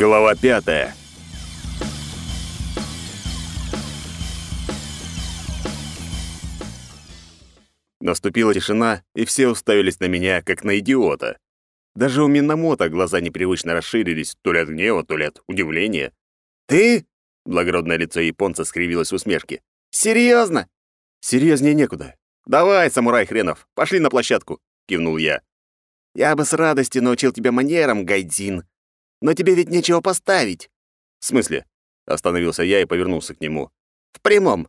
Глава пятая. Наступила тишина, и все уставились на меня, как на идиота. Даже у Миномота глаза непривычно расширились, то ли от гнева, то ли от удивления. «Ты?» — благородное лицо японца скривилось в усмешке. «Серьезно?» «Серьезнее некуда. Давай, самурай хренов, пошли на площадку», — кивнул я. «Я бы с радостью научил тебя манерам, Гайдзин. Но тебе ведь нечего поставить». «В смысле?» — остановился я и повернулся к нему. «В прямом.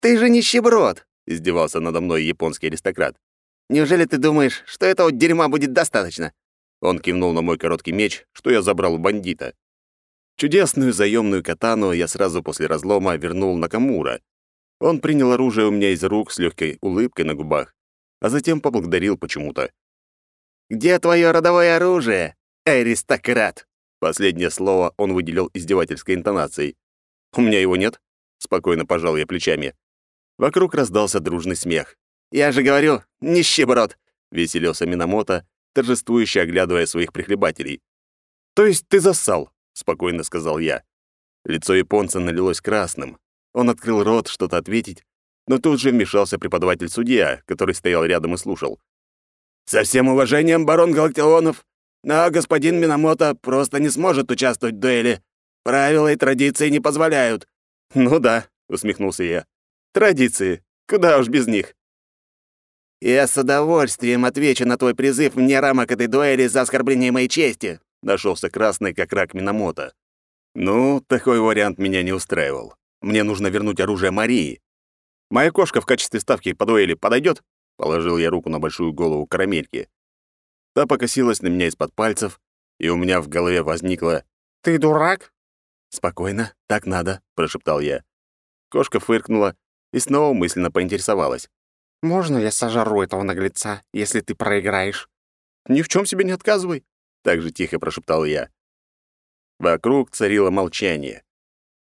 Ты же нищеброд», — издевался надо мной японский аристократ. «Неужели ты думаешь, что этого дерьма будет достаточно?» Он кивнул на мой короткий меч, что я забрал у бандита. Чудесную заёмную катану я сразу после разлома вернул на Камура. Он принял оружие у меня из рук с легкой улыбкой на губах, а затем поблагодарил почему-то. «Где твое родовое оружие, аристократ?» Последнее слово он выделил издевательской интонацией. «У меня его нет?» — спокойно пожал я плечами. Вокруг раздался дружный смех. «Я же говорю, нищеброд!» — веселился Минамото, торжествующе оглядывая своих прихлебателей. «То есть ты зассал?» — спокойно сказал я. Лицо японца налилось красным. Он открыл рот что-то ответить, но тут же вмешался преподаватель-судья, который стоял рядом и слушал. «Со всем уважением, барон Галактионов, но господин Минамото просто не сможет участвовать в дуэли. Правила и традиции не позволяют». «Ну да», — усмехнулся я. «Традиции. Куда уж без них». «Я с удовольствием отвечу на твой призыв вне рамок этой дуэли за оскорбление моей чести», — нашелся красный, как рак Минамото. «Ну, такой вариант меня не устраивал. Мне нужно вернуть оружие Марии. Моя кошка в качестве ставки по дуэли подойдет? Положил я руку на большую голову карамельки. Та покосилась на меня из-под пальцев, и у меня в голове возникло «Ты дурак?» «Спокойно, так надо», — прошептал я. Кошка фыркнула и снова мысленно поинтересовалась. «Можно я сожру этого наглеца, если ты проиграешь?» «Ни в чем себе не отказывай», — так же тихо прошептал я. Вокруг царило молчание.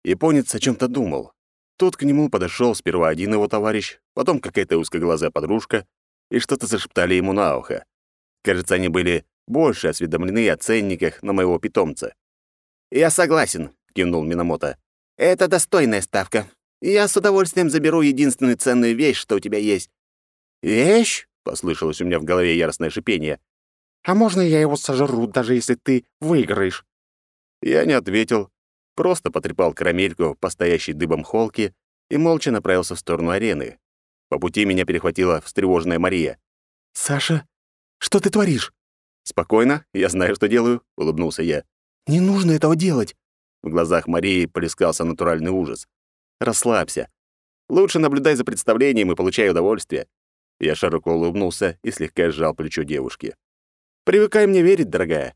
Японец о чем то думал. Тут к нему подошел сперва один его товарищ, потом какая-то узкоглазая подружка, и что-то зашептали ему на ухо. Кажется, они были больше осведомлены о ценниках на моего питомца. «Я согласен», — кивнул Минамото. «Это достойная ставка. Я с удовольствием заберу единственную ценную вещь, что у тебя есть». «Вещь?» — послышалось у меня в голове яростное шипение. «А можно я его сожру, даже если ты выиграешь?» Я не ответил, просто потрепал карамельку по стоящей дыбом холке и молча направился в сторону арены. По пути меня перехватила встревоженная Мария. «Саша, что ты творишь?» «Спокойно, я знаю, что делаю», — улыбнулся я. «Не нужно этого делать». В глазах Марии плескался натуральный ужас. «Расслабься. Лучше наблюдай за представлением и получай удовольствие». Я широко улыбнулся и слегка сжал плечо девушки. «Привыкай мне верить, дорогая».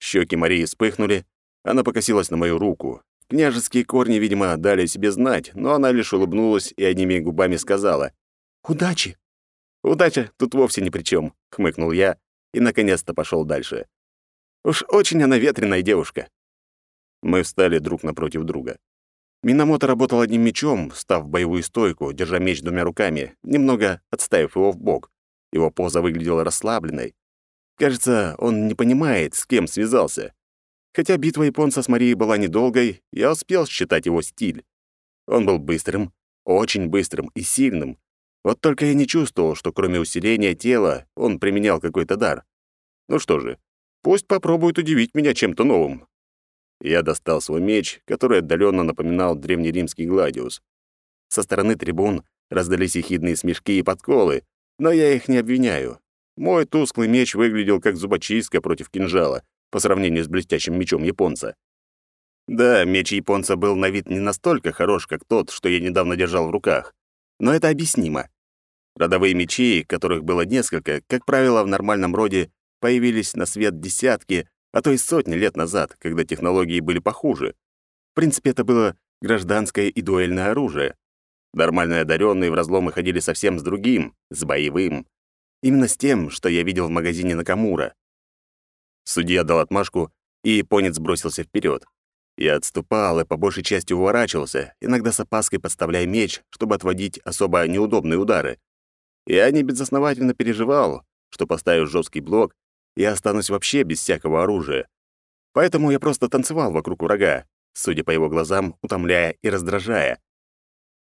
Щеки Марии вспыхнули, она покосилась на мою руку. Княжеские корни, видимо, дали себе знать, но она лишь улыбнулась и одними губами сказала «Удачи!» «Удача тут вовсе ни при чем», — хмыкнул я и наконец-то пошел дальше. Уж очень она ветреная девушка. Мы встали друг напротив друга. Минамото работал одним мечом, став в боевую стойку, держа меч двумя руками, немного отставив его в бок. Его поза выглядела расслабленной. Кажется, он не понимает, с кем связался. Хотя битва японца с Марией была недолгой, я успел считать его стиль. Он был быстрым, очень быстрым и сильным. Вот только я не чувствовал, что кроме усиления тела он применял какой-то дар. Ну что же, пусть попробует удивить меня чем-то новым. Я достал свой меч, который отдаленно напоминал древнеримский гладиус. Со стороны трибун раздались ехидные смешки и подколы, но я их не обвиняю. Мой тусклый меч выглядел как зубочистка против кинжала, по сравнению с блестящим мечом японца. Да, меч японца был на вид не настолько хорош, как тот, что я недавно держал в руках. Но это объяснимо. Родовые мечи, которых было несколько, как правило, в нормальном роде появились на свет десятки, а то и сотни лет назад, когда технологии были похуже. В принципе, это было гражданское и дуэльное оружие. Нормальные одаренные в разломы ходили совсем с другим, с боевым. Именно с тем, что я видел в магазине Накамура. Судья дал отмашку, и японец бросился вперед. Я отступал и по большей части уворачивался, иногда с опаской подставляя меч, чтобы отводить особо неудобные удары. Я не безосновательно переживал, что, поставив жесткий блок, я останусь вообще без всякого оружия. Поэтому я просто танцевал вокруг врага, судя по его глазам, утомляя и раздражая.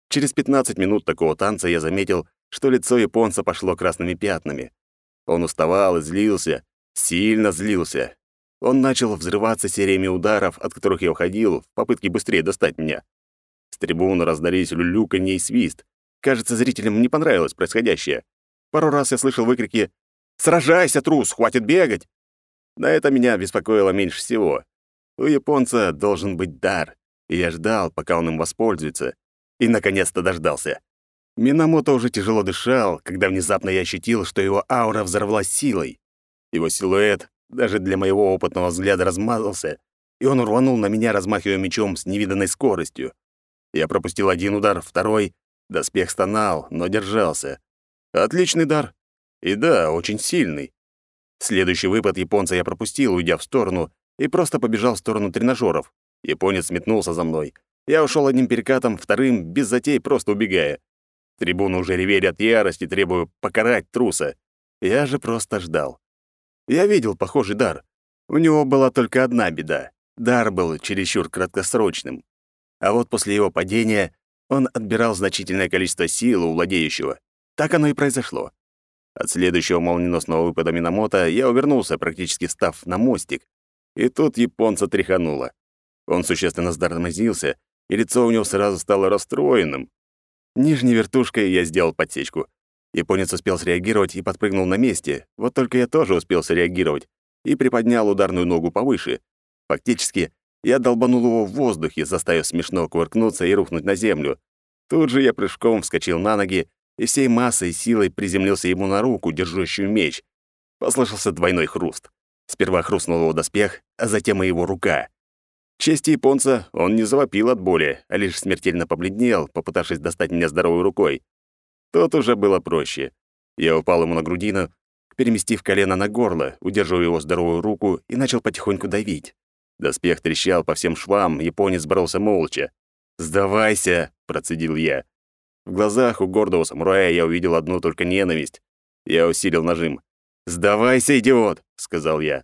Через 15 минут такого танца я заметил, что лицо японца пошло красными пятнами. Он уставал и злился, сильно злился. Он начал взрываться сериями ударов, от которых я уходил, в попытке быстрее достать меня. С трибуны раздались люлюканье и свист. Кажется, зрителям не понравилось происходящее. Пару раз я слышал выкрики «Сражайся, трус! Хватит бегать!» На это меня беспокоило меньше всего. У японца должен быть дар, и я ждал, пока он им воспользуется. И, наконец-то, дождался. Минамото уже тяжело дышал, когда внезапно я ощутил, что его аура взорвалась силой. Его силуэт даже для моего опытного взгляда размазался, и он рванул на меня, размахивая мечом с невиданной скоростью. Я пропустил один удар, второй. Доспех стонал, но держался. Отличный дар. И да, очень сильный. Следующий выпад японца я пропустил, уйдя в сторону, и просто побежал в сторону тренажеров. Японец метнулся за мной. Я ушел одним перекатом, вторым, без затей, просто убегая. Трибуны уже ревели от ярости, требуя покарать труса. Я же просто ждал. Я видел похожий дар. У него была только одна беда. Дар был чересчур краткосрочным. А вот после его падения он отбирал значительное количество сил у владеющего. Так оно и произошло. От следующего молниеносного выпада Минамото я увернулся, практически став на мостик. И тут японца тряхануло. Он существенно затормозился, и лицо у него сразу стало расстроенным. Нижней вертушкой я сделал подсечку. Японец успел среагировать и подпрыгнул на месте. Вот только я тоже успел среагировать и приподнял ударную ногу повыше. Фактически, я долбанул его в воздухе, заставив смешно кувыркнуться и рухнуть на землю. Тут же я прыжком вскочил на ноги и всей массой силой приземлился ему на руку, держащую меч. Послышался двойной хруст. Сперва хрустнул его доспех, а затем и его рука. К чести японца, он не завопил от боли, а лишь смертельно побледнел, попытавшись достать меня здоровой рукой. Тут уже было проще. Я упал ему на грудину, переместив колено на горло, удерживая его здоровую руку и начал потихоньку давить. Доспех трещал по всем швам, японец боролся молча. «Сдавайся!» — процедил я. В глазах у гордого самурая я увидел одну только ненависть. Я усилил нажим. «Сдавайся, идиот!» — сказал я.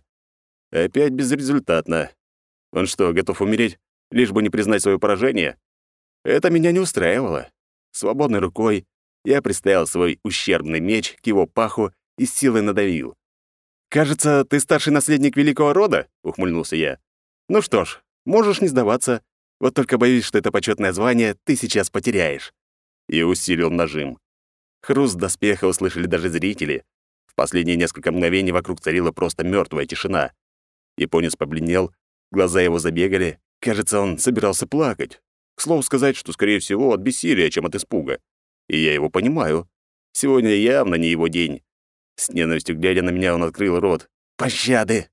Опять безрезультатно. Он что, готов умереть, лишь бы не признать свое поражение? Это меня не устраивало. Свободной рукой я приставил свой ущербный меч к его паху и силой надавил. «Кажется, ты старший наследник великого рода?» — ухмыльнулся я. «Ну что ж, можешь не сдаваться. Вот только боюсь, что это почетное звание ты сейчас потеряешь». И усилил нажим. Хруст доспеха услышали даже зрители. В последние несколько мгновений вокруг царила просто мертвая тишина. Японец побледнел, глаза его забегали. Кажется, он собирался плакать. К слову сказать, что, скорее всего, от бессилия, чем от испуга. И я его понимаю. Сегодня явно не его день. С ненавистью глядя на меня, он открыл рот. «Пощады!»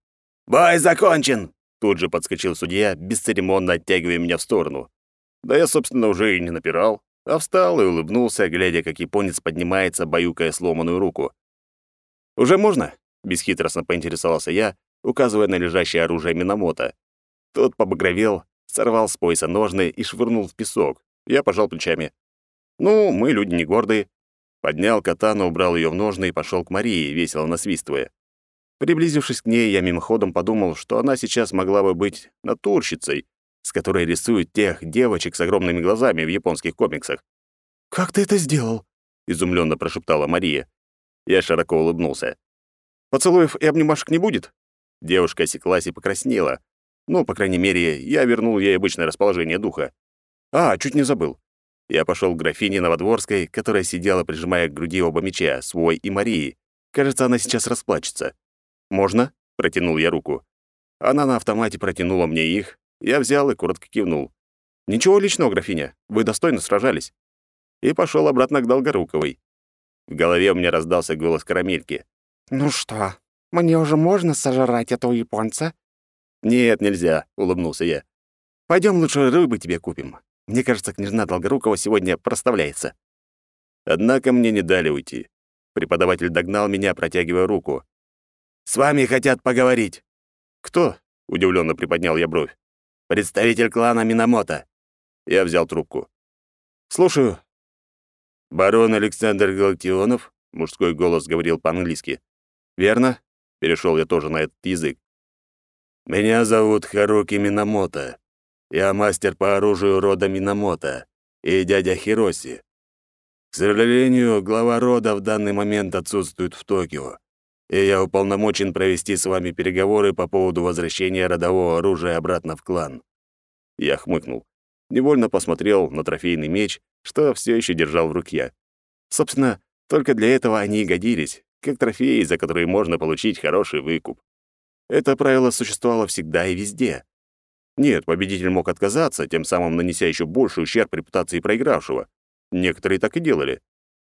«Бой закончен!» Тут же подскочил судья, бесцеремонно оттягивая меня в сторону. Да я, собственно, уже и не напирал, а встал и улыбнулся, глядя, как японец поднимается, баюкая сломанную руку. «Уже можно?» — бесхитростно поинтересовался я, указывая на лежащее оружие Минамото. Тот побагровел, сорвал с пояса ножны и швырнул в песок. Я пожал плечами. «Ну, мы люди не гордые». Поднял катану, убрал ее в ножны и пошел к Марии, весело насвистывая. Приблизившись к ней, я мимоходом подумал, что она сейчас могла бы быть натурщицей, с которой рисуют тех девочек с огромными глазами в японских комиксах. «Как ты это сделал?» — изумленно прошептала Мария. Я широко улыбнулся. «Поцелуев и обнимашек не будет?» Девушка осеклась и покраснела. Ну, по крайней мере, я вернул ей обычное расположение духа. А, чуть не забыл. Я пошел к графине Новодворской, которая сидела, прижимая к груди оба меча, свой и Марии. Кажется, она сейчас расплачется. «Можно?» — протянул я руку. Она на автомате протянула мне их. Я взял и коротко кивнул. «Ничего личного, графиня. Вы достойно сражались». И пошел обратно к Долгоруковой. В голове у меня раздался голос карамельки. «Ну что, мне уже можно сожрать этого японца?» «Нет, нельзя», — улыбнулся я. Пойдем лучше рыбы тебе купим. Мне кажется, княжна Долгорукова сегодня проставляется». Однако мне не дали уйти. Преподаватель догнал меня, протягивая руку. С вами хотят поговорить». «Кто?» — удивленно приподнял я бровь. «Представитель клана Минамото». Я взял трубку. «Слушаю». «Барон Александр Галактионов?» — мужской голос говорил по-английски. «Верно?» — перешел я тоже на этот язык. «Меня зовут Харуки Минамото. Я мастер по оружию рода Минамото и дядя Хироси. К сожалению, глава рода в данный момент отсутствует в Токио, и я уполномочен провести с вами переговоры по поводу возвращения родового оружия обратно в клан». Я хмыкнул. Невольно посмотрел на трофейный меч, что все еще держал в руке. Собственно, только для этого они и годились, как трофеи, за которые можно получить хороший выкуп. Это правило существовало всегда и везде. Нет, победитель мог отказаться, тем самым нанеся еще больший ущерб репутации проигравшего. Некоторые так и делали.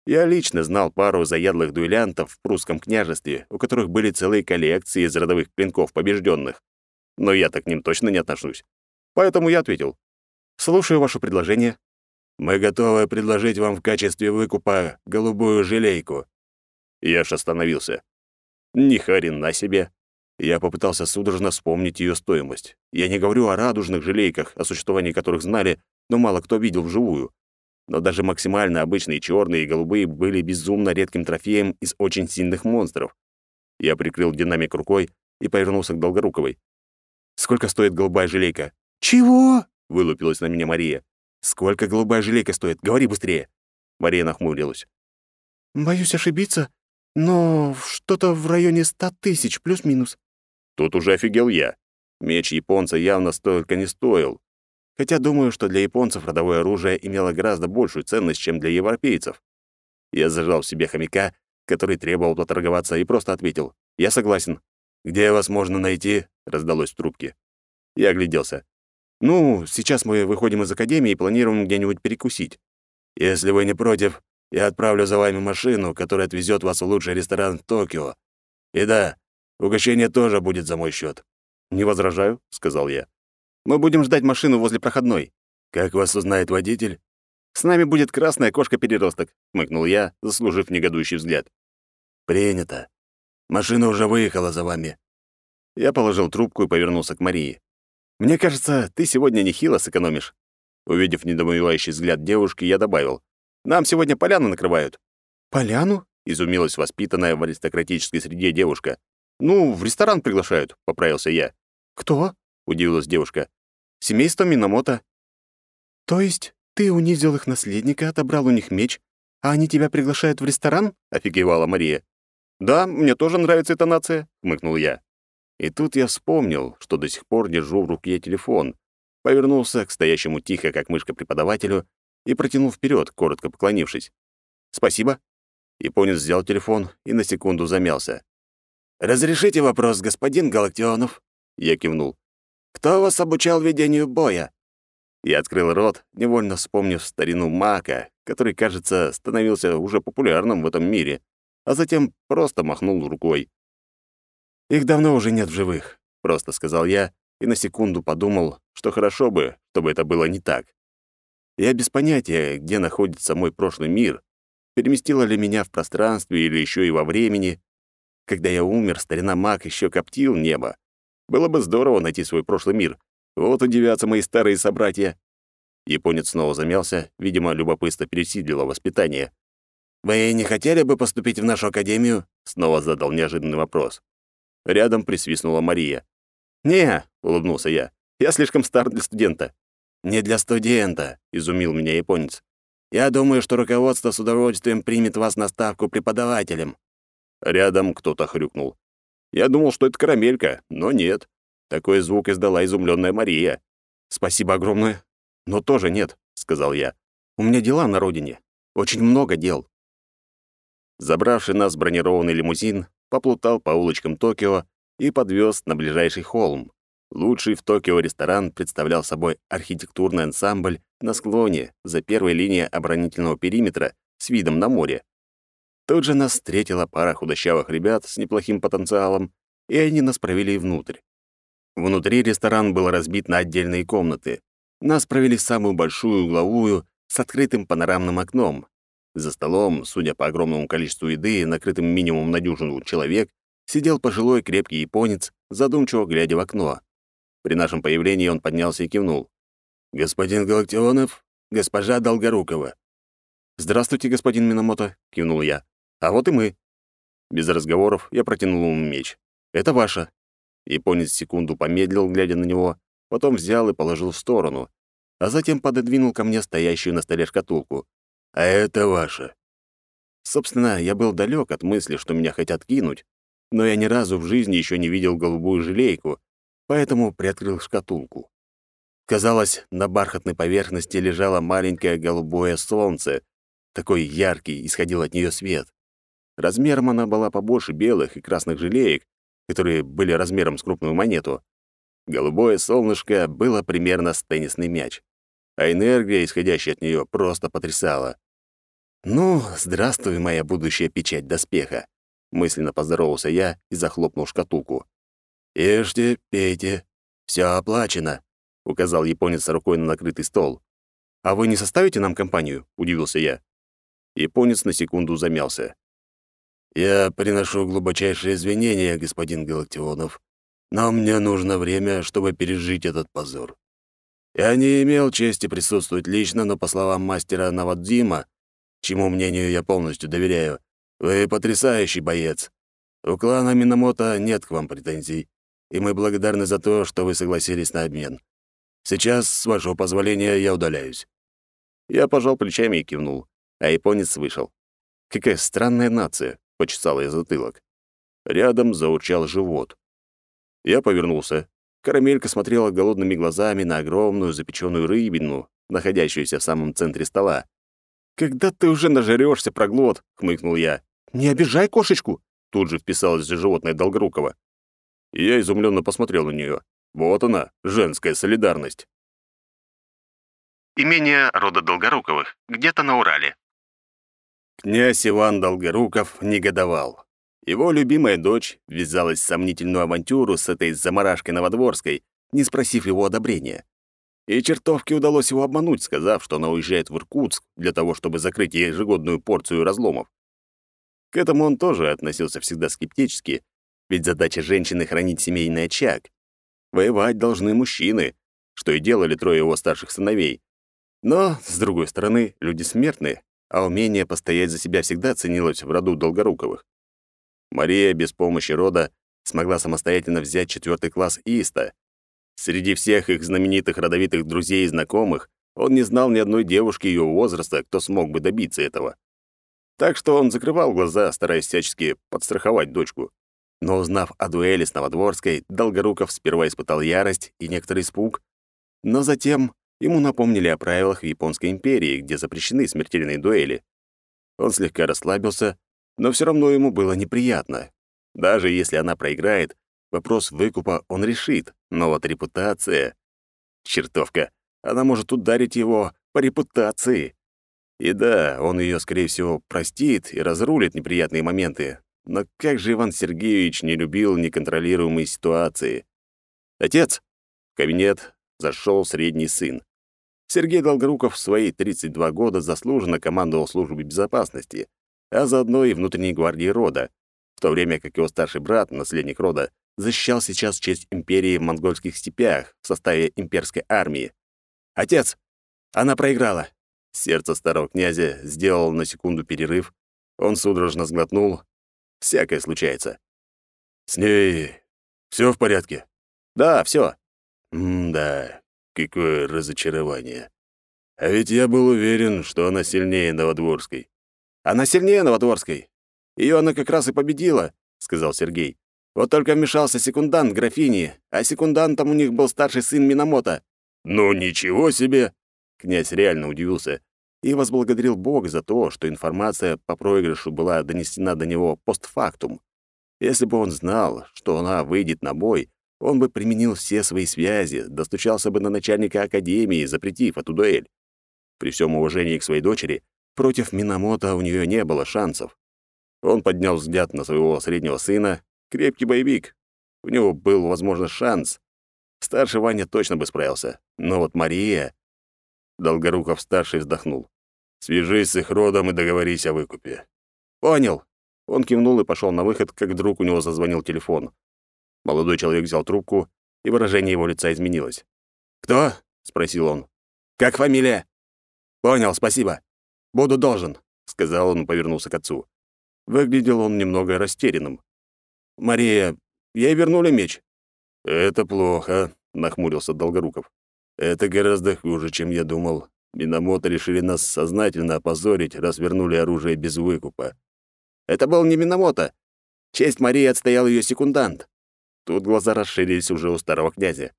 Я лично знал пару заядлых дуэлянтов в прусском княжестве, у которых были целые коллекции из родовых клинков побежденных. Но я-то к ним точно не отношусь. Поэтому я ответил. «Слушаю ваше предложение». «Мы готовы предложить вам в качестве выкупа голубую желейку». Я ж остановился. Ни хрена себе. Я попытался судорожно вспомнить ее стоимость. Я не говорю о радужных желейках, о существовании которых знали, но мало кто видел вживую. Но даже максимально обычные черные и голубые были безумно редким трофеем из очень сильных монстров. Я прикрыл динамик рукой и повернулся к Долгоруковой. «Сколько стоит голубая желейка?» «Чего?» — вылупилась на меня Мария. «Сколько голубая желейка стоит? Говори быстрее!» Мария нахмурилась. «Боюсь ошибиться, но что-то в районе ста тысяч, плюс-минус». Тут уже офигел я. Меч японца явно столько не стоил. Хотя думаю, что для японцев родовое оружие имело гораздо большую ценность, чем для европейцев. Я зажал в себе хомяка, который требовал поторговаться, и просто ответил. «Я согласен». «Где вас можно найти?» — раздалось в трубке. Я огляделся. «Ну, сейчас мы выходим из академии и планируем где-нибудь перекусить». «Если вы не против, я отправлю за вами машину, которая отвезет вас в лучший ресторан в Токио. И да, угощение тоже будет за мой счет. «Не возражаю», — сказал я. «Мы будем ждать машину возле проходной». «Как вас узнает водитель?» «С нами будет красная кошка-переросток», — хмыкнул я, заслужив негодующий взгляд. «Принято. Машина уже выехала за вами». Я положил трубку и повернулся к Марии. «Мне кажется, ты сегодня нехило сэкономишь». Увидев недоумевающий взгляд девушки, я добавил. «Нам сегодня поляну накрывают». «Поляну?» — изумилась воспитанная в аристократической среде девушка. «Ну, в ресторан приглашают», — поправился я. «Кто?» — удивилась девушка. «Семейство Минамото». «То есть ты унизил их наследника, отобрал у них меч, а они тебя приглашают в ресторан?» — офигевала Мария. «Да, мне тоже нравится эта нация», — хмыкнул я. И тут я вспомнил, что до сих пор держу в руке телефон, повернулся к стоящему тихо, как мышка преподавателю, и протянул вперед, коротко поклонившись. «Спасибо». Японец взял телефон и на секунду замялся. «Разрешите вопрос, господин Галактионов?» Я кивнул. «Кто вас обучал ведению боя?» Я открыл рот, невольно вспомнив старину Мака, который, кажется, становился уже популярным в этом мире, а затем просто махнул рукой. «Их давно уже нет в живых», — просто сказал я, и на секунду подумал, что хорошо бы, чтобы это было не так. Я без понятия, где находится мой прошлый мир, переместило ли меня в пространстве или еще и во времени. Когда я умер, старина Мак еще коптил небо. Было бы здорово найти свой прошлый мир. Вот удивятся мои старые собратья. Японец снова замялся, видимо, любопытство пересидлило воспитание. «Вы не хотели бы поступить в нашу академию?» Снова задал неожиданный вопрос. Рядом присвистнула Мария. «Не», — улыбнулся я, — «я слишком стар для студента». «Не для студента», — изумил меня японец. «Я думаю, что руководство с удовольствием примет вас на ставку преподавателем». Рядом кто-то хрюкнул. Я думал, что это карамелька, но нет. Такой звук издала изумленная Мария. «Спасибо огромное, но тоже нет», — сказал я. «У меня дела на родине. Очень много дел». Забравший нас бронированный лимузин поплутал по улочкам Токио и подвез на ближайший холм. Лучший в Токио ресторан представлял собой архитектурный ансамбль на склоне за первой линией оборонительного периметра с видом на море. Тут же нас встретила пара худощавых ребят с неплохим потенциалом, и они нас провели внутрь. Внутри ресторан был разбит на отдельные комнаты. Нас провели в самую большую угловую с открытым панорамным окном, за столом, судя по огромному количеству еды, накрытым минимум на дюжину человек, сидел пожилой крепкий японец, задумчиво глядя в окно. При нашем появлении он поднялся и кивнул. «Господин Галактионов, госпожа Долгорукова». «Здравствуйте, господин Минамото», — кивнул я. «А вот и мы». Без разговоров я протянул ему меч. «Это ваше». Японец секунду помедлил, глядя на него, потом взял и положил в сторону, а затем пододвинул ко мне стоящую на столе шкатулку. «А это ваше». Собственно, я был далек от мысли, что меня хотят кинуть, но я ни разу в жизни еще не видел голубую желейку, поэтому приоткрыл шкатулку. Казалось, на бархатной поверхности лежало маленькое голубое солнце. Такой яркий исходил от нее свет. Размером она была побольше белых и красных желеек, которые были размером с крупную монету. Голубое солнышко было примерно с теннисный мяч, а энергия, исходящая от нее, просто потрясала. «Ну, здравствуй, моя будущая печать доспеха», — мысленно поздоровался я и захлопнул шкатулку. «Ешьте, пейте, все оплачено», — указал японец рукой на накрытый стол. «А вы не составите нам компанию?» — удивился я. Японец на секунду замялся. «Я приношу глубочайшие извинения, господин Галактионов, но мне нужно время, чтобы пережить этот позор. Я не имел чести присутствовать лично, но, по словам мастера Навадзима, чему мнению я полностью доверяю, вы потрясающий боец. У клана Минамото нет к вам претензий, и мы благодарны за то, что вы согласились на обмен. Сейчас, с вашего позволения, я удаляюсь». Я пожал плечами и кивнул, а японец вышел. «Какая странная нация», — почесал я затылок. Рядом заурчал живот. Я повернулся. Карамелька смотрела голодными глазами на огромную запеченную рыбину, находящуюся в самом центре стола. «Когда ты уже нажрёшься, проглот?» — хмыкнул я. «Не обижай кошечку!» — тут же вписалась животное Долгорукова. И я изумленно посмотрел на нее. Вот она, женская солидарность. Имение рода Долгоруковых, где-то на Урале. Князь Иван Долгоруков негодовал. Его любимая дочь ввязалась в сомнительную авантюру с этой заморашкой Новодворской, не спросив его одобрения. И чертовке удалось его обмануть, сказав, что она уезжает в Иркутск для того, чтобы закрыть ежегодную порцию разломов. К этому он тоже относился всегда скептически, ведь задача женщины — хранить семейный очаг. Воевать должны мужчины, что и делали трое его старших сыновей. Но, с другой стороны, люди смертны, а умение постоять за себя всегда ценилось в роду Долгоруковых. Мария без помощи рода смогла самостоятельно взять четвертый класс ИСТа, Среди всех их знаменитых родовитых друзей и знакомых он не знал ни одной девушки ее возраста, кто смог бы добиться этого. Так что он закрывал глаза, стараясь всячески подстраховать дочку. Но узнав о дуэли с Новодворской, Долгоруков сперва испытал ярость и некоторый испуг, но затем ему напомнили о правилах в Японской империи, где запрещены смертельные дуэли. Он слегка расслабился, но все равно ему было неприятно. Даже если она проиграет, Вопрос выкупа он решит, но вот репутация... Чертовка, она может ударить его по репутации. И да, он ее, скорее всего, простит и разрулит неприятные моменты. Но как же Иван Сергеевич не любил неконтролируемые ситуации? «Отец!» В кабинет зашел средний сын. Сергей Долгоруков в свои 32 года заслуженно командовал службой безопасности, а заодно и внутренней гвардией рода, в то время как его старший брат, наследник рода, защищал сейчас честь империи в монгольских степях в составе имперской армии. «Отец! Она проиграла!» Сердце старого князя сделало на секунду перерыв. Он судорожно сглотнул. Всякое случается. «С ней все в порядке?» «Да, все. «М-да, какое разочарование. А ведь я был уверен, что она сильнее Новодворской». «Она сильнее Новодворской. Ее она как раз и победила», — сказал Сергей. Вот только вмешался секундант графини, а секундантом у них был старший сын Минамото. «Ну ничего себе!» Князь реально удивился и возблагодарил Бога за то, что информация по проигрышу была донесена до него постфактум. Если бы он знал, что она выйдет на бой, он бы применил все свои связи, достучался бы на начальника академии, запретив эту дуэль. При всем уважении к своей дочери, против Минамото у нее не было шансов. Он поднял взгляд на своего среднего сына Крепкий боевик. У него был, возможно, шанс. Старший Ваня точно бы справился. Но вот Мария... Долгоруков-старший вздохнул. «Свяжись с их родом и договорись о выкупе». «Понял». Он кивнул и пошел на выход, как вдруг у него зазвонил телефон. Молодой человек взял трубку, и выражение его лица изменилось. «Кто?» — спросил он. «Как фамилия?» «Понял, спасибо. Буду должен», — сказал он и повернулся к отцу. Выглядел он немного растерянным. «Мария, ей вернули меч?» «Это плохо», — нахмурился Долгоруков. «Это гораздо хуже, чем я думал. Минамото решили нас сознательно опозорить, раз вернули оружие без выкупа». «Это был не Минамото. Честь Марии отстоял ее секундант». Тут глаза расширились уже у старого князя.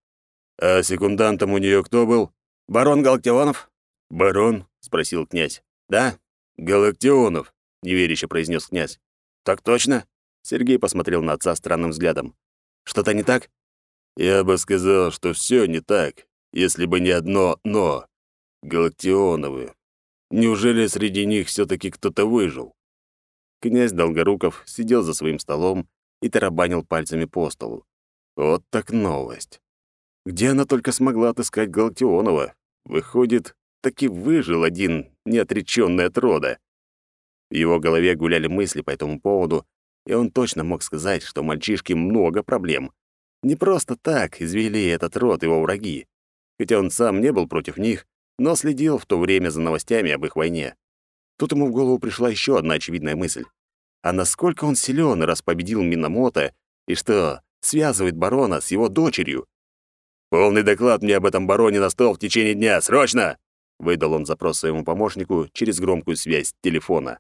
«А секундантом у нее кто был?» «Барон Галактионов». «Барон?» — спросил князь. «Да». «Галактионов», — неверяще произнес князь. «Так точно?» Сергей посмотрел на отца странным взглядом. «Что-то не так?» «Я бы сказал, что все не так, если бы не одно «но». Галактионовы. Неужели среди них все таки кто-то выжил?» Князь Долгоруков сидел за своим столом и тарабанил пальцами по столу. Вот так новость. Где она только смогла отыскать Галактионова? Выходит, таки выжил один, неотречённый от рода. В его голове гуляли мысли по этому поводу, и он точно мог сказать, что у мальчишки много проблем. Не просто так извели этот род его враги. Хотя он сам не был против них, но следил в то время за новостями об их войне. Тут ему в голову пришла еще одна очевидная мысль. А насколько он силен, раз победил Минамото, и что связывает барона с его дочерью? «Полный доклад мне об этом бароне на стол в течение дня! Срочно!» Выдал он запрос своему помощнику через громкую связь телефона.